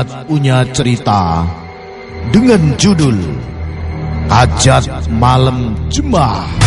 Jimat punya cerita dengan judul Hajat Malam Jemaah.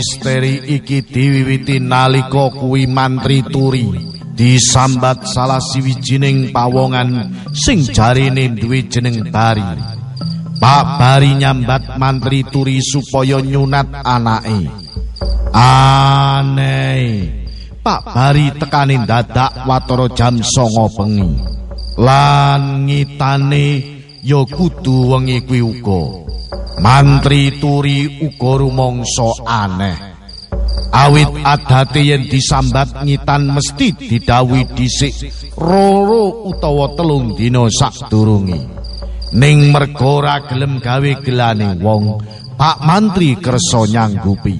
Misteri iki diwiwiti nalika kuwi mantri turi disambat salah siwijining pawongan sing jarine duwe jeneng Bari. Pak Bari nyambat mantri turi supaya nyunat anake. Aneh. Pak Bari tekane dadak watara jam 09.00 bengi. Lan ngitane ya kudu wengi kuwi uga. Mantri turi uga rumangsa aneh. Awit adate yen disambat ngitan mesti didhawuhi dhisik roro utawa telung dina sadurunge. Ning merga ora gelem gawe gelane wong, Pak Mantri kersa nyanggupi.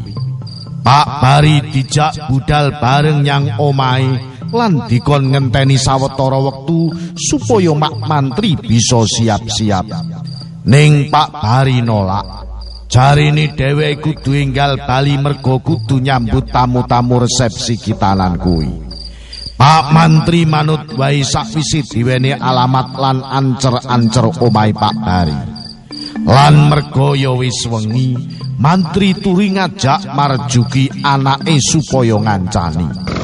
Pak Bari dijak budal bareng nyang omahe lan dikon ngenteni sawetara wektu supaya Mak Mantri bisa siap-siap. Ning Pak Bari nolak. Jarine dheweke kudu enggal bali mergo kudu nyambut tamu-tamu resepsi kitanan kuwi. Pak Mantri manut wae sakwise diweni alamat lan ancer-ancer omahe Pak Bari. Lan mergo ya wis wengi, Mantri turi ngajak marjuki anake supaya ngancani.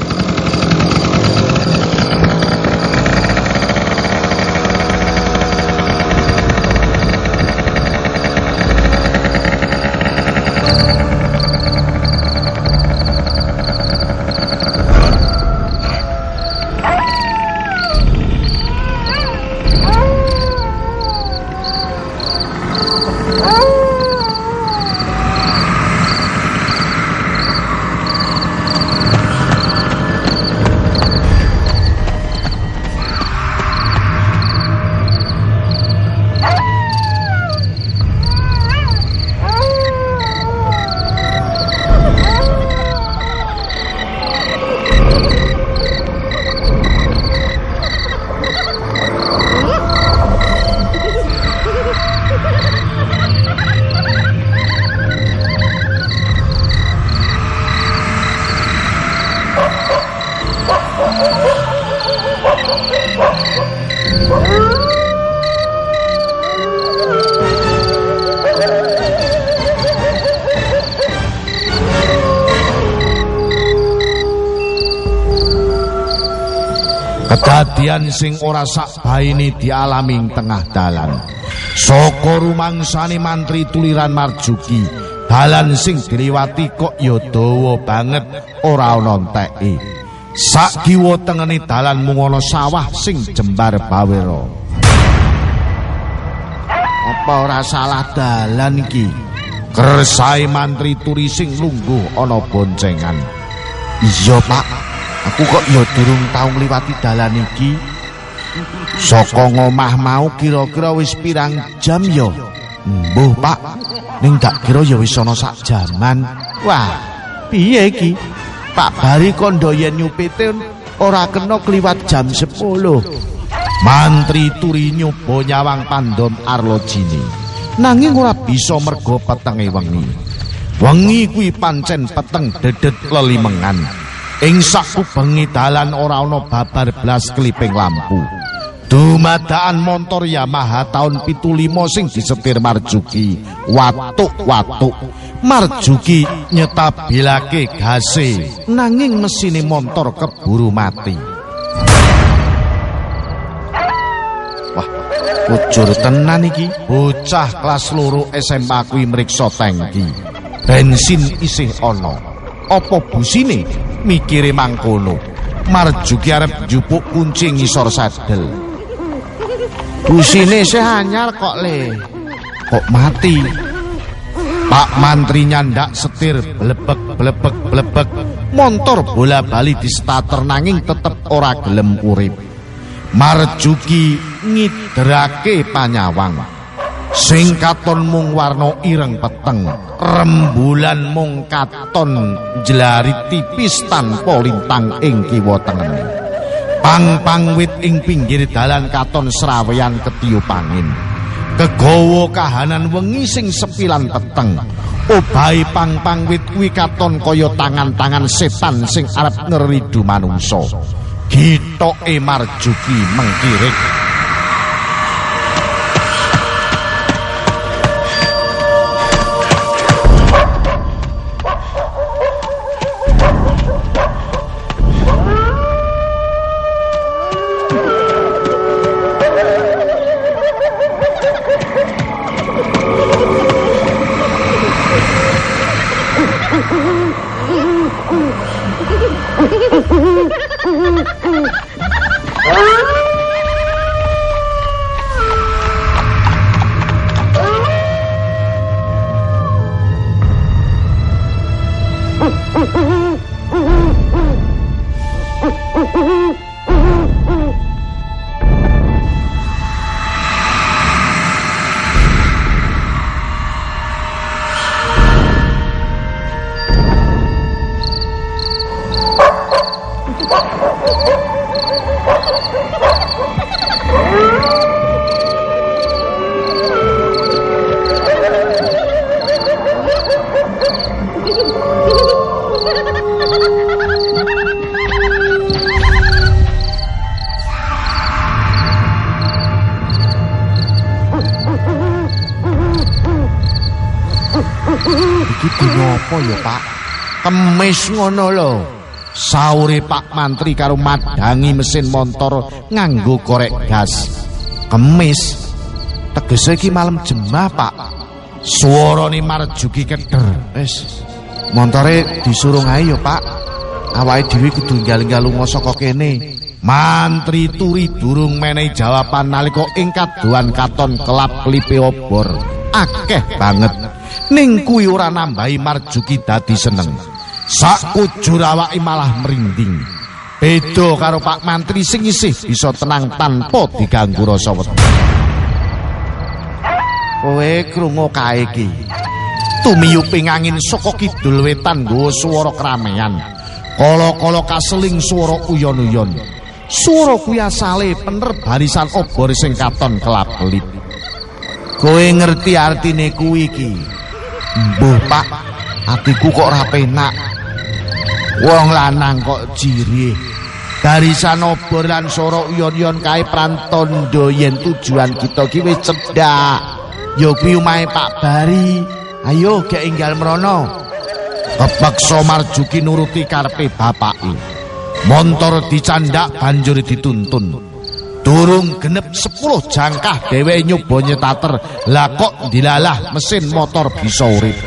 Kedadian sing ora sak baine dialami tengah dalan. Saka rumangsane mantri tuliran marjuki, dalan sing diliwati kok ya dawa banget ora ana enteke. Sak kiwa tengene dalan mung ana sawah sing jembar bawero. Apa ora salah dalan iki? Kersai mantri turi sing lungguh ana boncengan. Iya, Pak. Aku kok ya durung tau ngliwati dalan iki. Saka ngomah mau kira-kira wis pirang jam ya? Mbuh, Pak. Ning gak kira ya wis ana sak jaman. Wah, piye iki? Pak Bari kondo yen nyupite ora kena kliwat jam 10. Mantri turi nyoba nyawang pandon arlojine. Nanging ora bisa mergo petenge wengi. Wengi kuwi pancen peteng dedet lelimengan. Ing sakubengi dalan ora ana babar blas kliping lampu. Dumadaan montor Yamaha tahun 75 sing disetir Marjuki. Watuk-watuk. Marjuki nyetabilake gase nanging mesine montor keburu mati. Wah, kujur tenan iki. Bocah kelas loro SMA kuwi mriksa tangki. Bensin isih ana. Apa busine? Mikire mangkono. Marjuki arep njupuk kunci ngisor sadel. Busine isih anyar kok le. Kok mati? Pak Mantri nyandak setir blebek blebek blebek. Montor bola bali di starter nanging tetep ora gelem urip. Marjuki ngiderake panyawang sing katon mung warna ireng peteng rembulan mung katon jelari tipis tanpa lintang ing kiwa tengen. Pang-pang wit ing pinggir dalan katon serawean ketiup angin. Kegawa kahanan wengi sing sepilan peteng. Obahe pang-pang wit kuwi katon kaya tangan-tangan setan sing arep ngeridu manungsa. Gitoke marjuki mengkirik Kemis ngono lho. Saure Pak Mantri karo madangi mesin motor nganggo korek gas. Kemis. Tegese iki malam jemah, Pak. Suarane marjuki keder. Wis. Montore disuruh ae ya, Pak. Awake dhewe kudu ninggal-ninggal lunga saka kene. Mantri turi durung menehi jawaban nalika ing kaduan katon kelap klipe obor. Akeh banget. ning kuwi ora nambahi marjuki dadi seneng. Sak kujur awake malah merinding. Beda karo Pak Mantri sing isih bisa tenang tanpa diganggu rasa wedi. Kowe krungu kae iki. Tumiyuping angin saka kidul wetan nggawa swara keramaian. Kala-kala kaseling swara uyon-uyon. Swara kuwi asale pener barisan obor sing katon kelap-kelip. Kowe ngerti artine kuwi iki? Mbuh pak Atiku kok ora penak Wong lanang kok jirih Barisan obor lan soro uyon-uyon kae prantondo yen tujuan kita ki wis cedhak. Yo kuwi umahe Pak Bari. Ayo gek enggal mrono. Kepeksa marjuki nuruti karepe bapake. Montor dicandak banjur dituntun. Durung genep 10 jangkah dhewe nyoba nyetater, lah kok dilalah mesin motor bisa urip.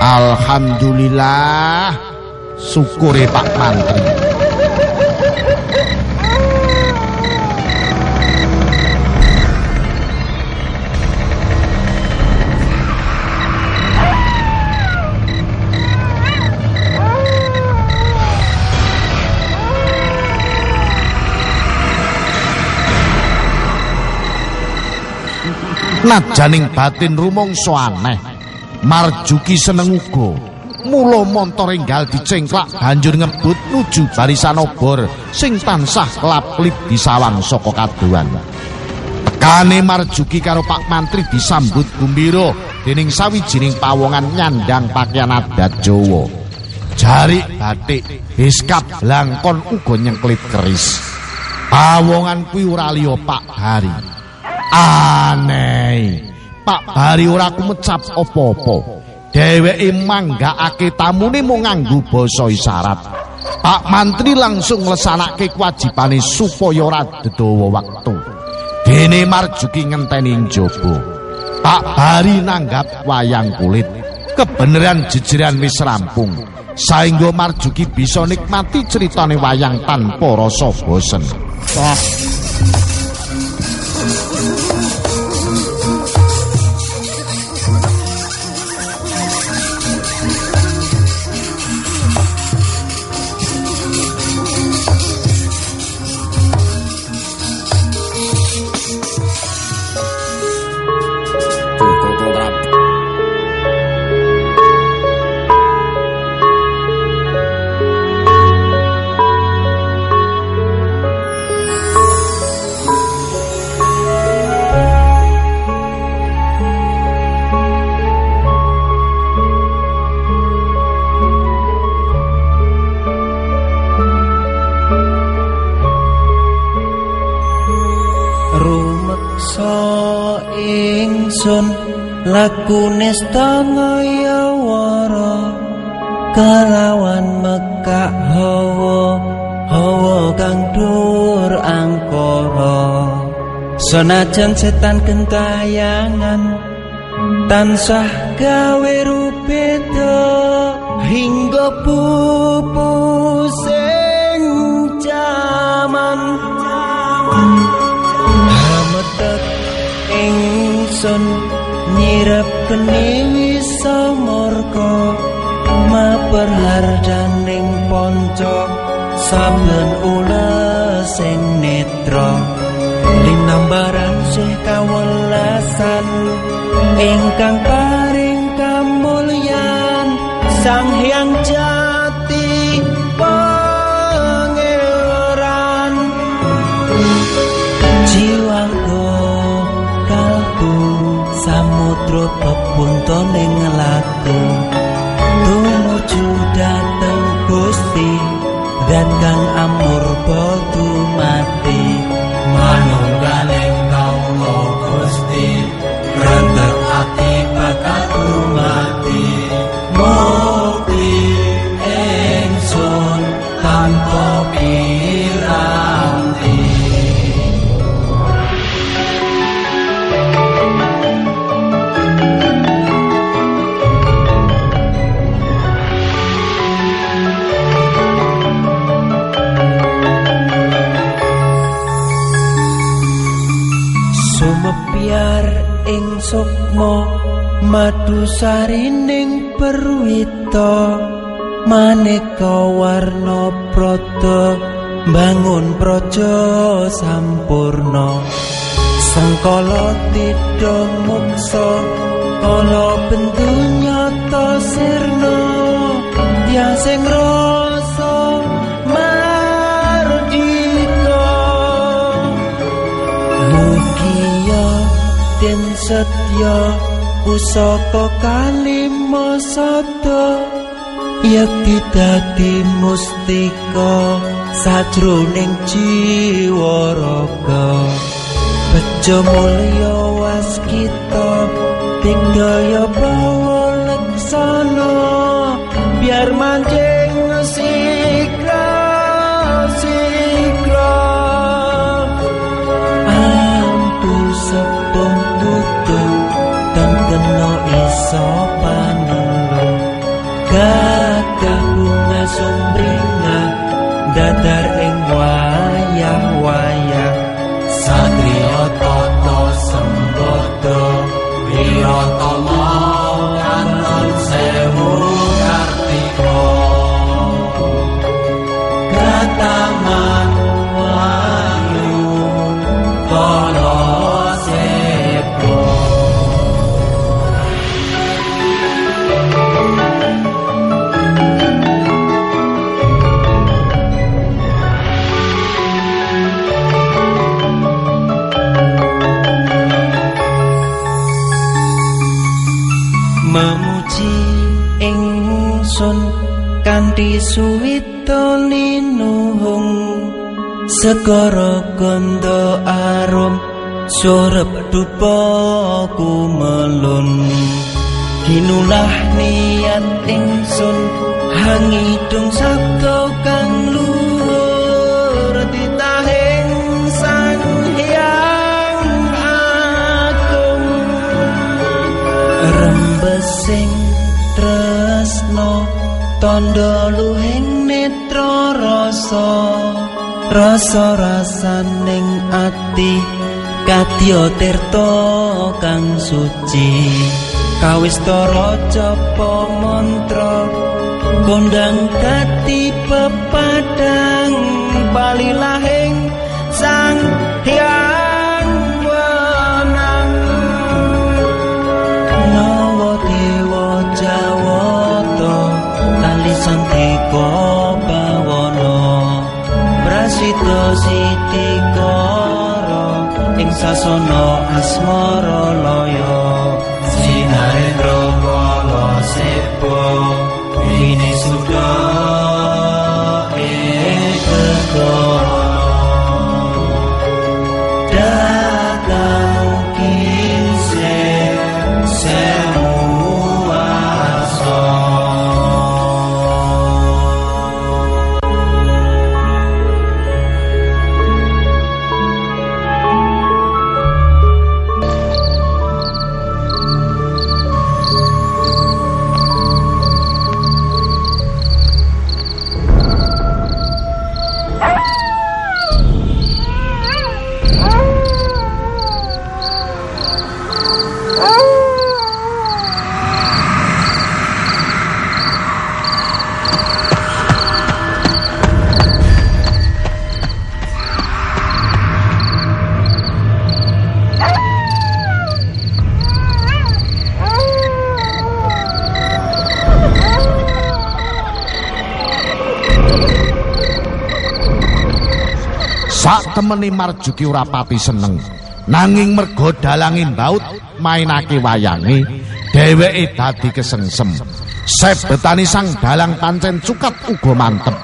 Alhamdulillah. Syukure Pak Mantri. najaning batin rumangsa aneh marjuki seneng uga mula montor enggal dicengklak banjur ngebut nuju barisan obor sing tansah kelap-klip di sawang kaduan tekane marjuki karo Pak Mantri disambut gumbira dening sawijining pawongan nyandang pakaian adat Jawa. Jari batik beskap langkon uga nyengklit keris. Pawongan kuwi ora liya Pak Hari aneh. Pak Bari ora kumecap apa-apa dheweke manggakake tamune mung nganggo basa isyarat. Pak Mantri langsung nglesanakke kewajibane supaya ora dedawa wektu. Dene marjuki ngenteni njaba. Pak Bari nanggap wayang kulit. Kebenaran jejeran wis rampung. Saengga marjuki bisa nikmati ceritane wayang tanpa rasa bosen. Wah. Lakune stangaya wara kalawan mekak hawa hawa kang dur angkara. Senajan setan kentayangan tansah gawe rupeda hingga pupu ingsun nyirep kene wisa morko maperhardaning ponco saben ulah sing netra. Linambaran sih kawelasan ingkang paring kamulyan sang hyang jati samudra pepuntone nglaku tumuju dhateng Gusti dan kang amur bodu ing sukma madu sarining perwita maneka warna prada bangun praja sampurna. Sengkala tidha muksa kala bendu nyata sirna ya sing rasa den setya pusaka kalima sada yakti dadi mustika sajroning jiwa raga. Bejo mulya waskita tingdaya bawa leksana biar manjing saw segara ganda arum surep dupa kumelun. Ginulah niat ingsun hangidung sabda kang luhur titahing sang hyang agung. Rembesing tresno tondo luhing netra rasa rasa rasaning ati kadya tirta kang suci. Kawistara japa mantra kondang kati pepadang balilahing sang hyang wenang. Nawa dewa jawata Lali santika Prasita siti kara Ing sasana asmara laya. Sinarendra Kolo Sepo Ini sudah Datang Sak temeni Marjuki ora pati seneng. Nanging mergo dalange mbaut mainake wayange, dheweke dadi kesengsem. Sebetani sang dalang pancen cukat uga mantep.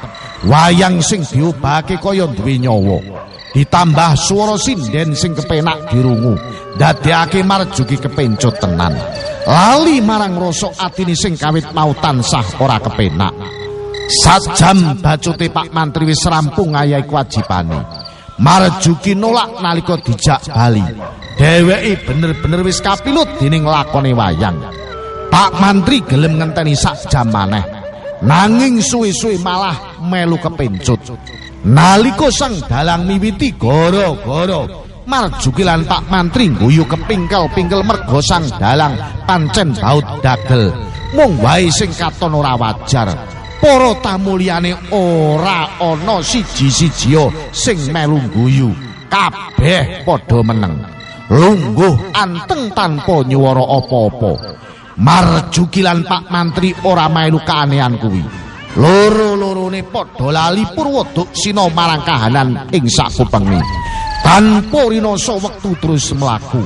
Wayang sing diubahake kaya duwe nyawa. Ditambah swara sinden sing kepenak dirungu, dadekake Marjuki kepencut tenan. Lali marang rasa atine sing kawit mau tansah ora kepenak. Sajam bacute Pak Mantri wis rampung ngayahi kewajibane. Marjuki nolak nalika dijak bali. Dheweke bener-bener wis kapilut dening lakone wayang. Pak Mantri gelem ngenteni sak jam maneh. Nanging suwe-suwe malah melu kepencut. Nalika sang dalang miwiti gara-gara Marjuki lan Pak Mantri guyu kepingkel-pingkel mergo sang dalang pancen baut dagel. Mung wae sing katon ora wajar. Para tamu liyane ora ana siji-sijia sing melu guyu. Kabeh padha meneng. Lungguh anteng tanpa nyuwara apa-apa. Marjuki lan Pak Mantri ora melu keanehan kuwi. Loro-lorone padha lali purwoduk sina marang kahanan ing sakupenge. Tanpa rinasa wektu terus mlaku.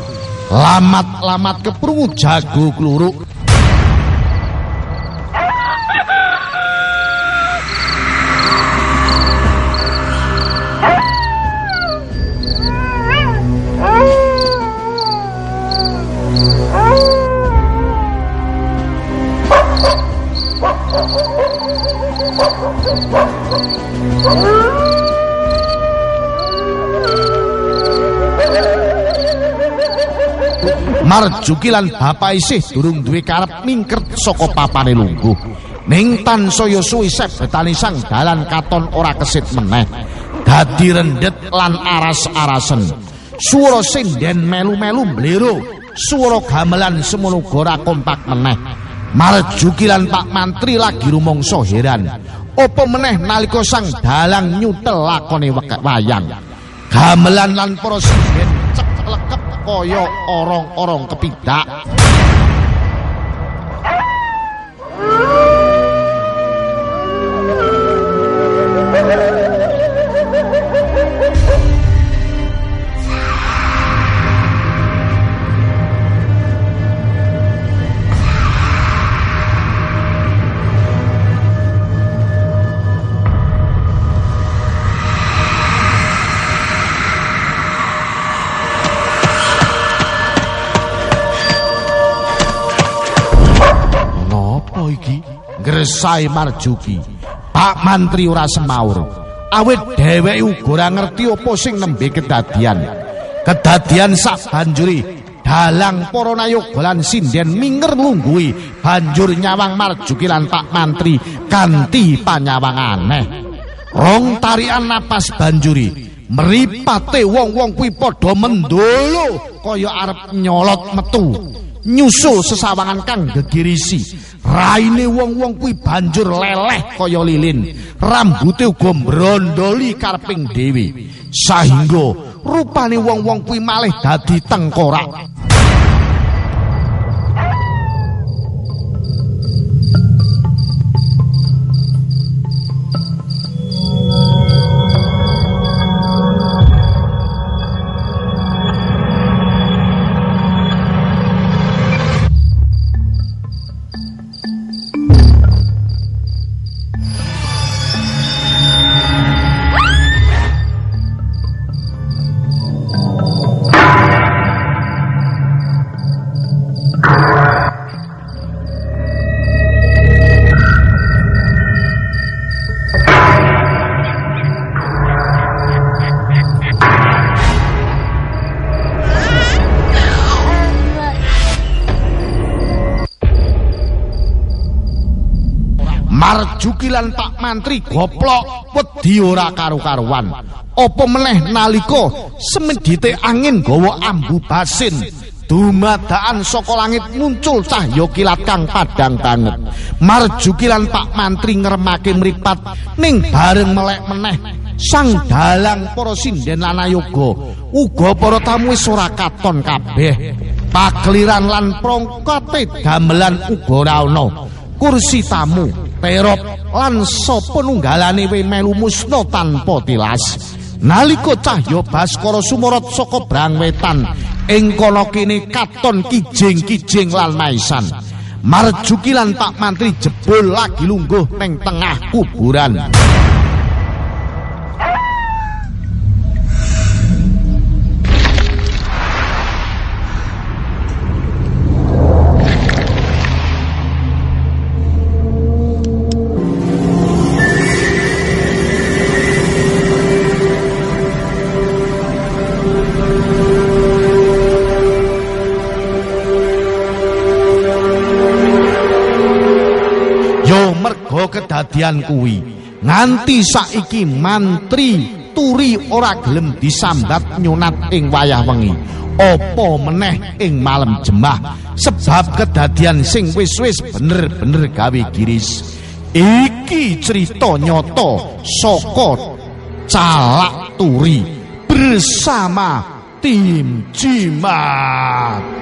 Lamat-lamat keprungu jago kluruk Marjuki lan bapak isih durung duwe karep mingkert saka papane lungguh. Ning tansaya suwi sebetane sang dalan katon ora kesit meneh. Dadi rendet lan aras-arasen. Swara sinden melu-melu mlero Swara gamelan semono ora kompak meneh. Marjuki lan Pak Mantri lagi rumangsa heran. Apa meneh nalika sang dalang nyutel lakone wayang. Gamelan lan para sinden ceklekep kaya orong-orong kepidak. Gresai Marjuki. Pak Mantri ora semaur. Awit dheweke uga ora ngerti apa sing nembe kedadian. Kedadian sak banjuri dalang para nayoga lan sinden minger lungguhi banjur nyawang Marjuki lan Pak Mantri kanthi panyawang aneh. Rong tarian napas banjuri mripate wong-wong kuwi padha mendolo kaya arep nyolot metu. nyusul sesawangan kang gegirisi raine wong-wong kuwi banjur leleh kaya lilin. Rambute uga brondoli karping dewi sahingga rupane wong-wong kuwi malih dadi tengkorak Marjuki lan Pak Mantri goplok wedi ora karu-karuan. Apa meneh nalika semedite angin gawa ambu basin dumadaan saka langit muncul cahya kilat kang padang banget. Marjuki lan Pak Mantri ngremake mripat ning bareng melek meneh sang dalang para sinden lan ayoga uga para tamu wis ora katon kabeh. Pakliran lan prongkote gamelan uga ora ana. Kursi tamu terop lan sapa nunggalane we melu musna tanpa tilas. Nalika cahya baskara sumorot saka brang wetan ing kono kene katon kijing-kijing lan maisan. Marjuki lan Pak Mantri jebul lagi lungguh ning tengah kuburan kedadian kuwi. Nganti saiki mantri turi ora gelem disambat nyunat ing wayah wengi. Apa meneh ing malam jemah? Sebab kedadian sing wis-wis bener-bener gawe giris. Iki cerita nyoto saka calak turi bersama tim Cimat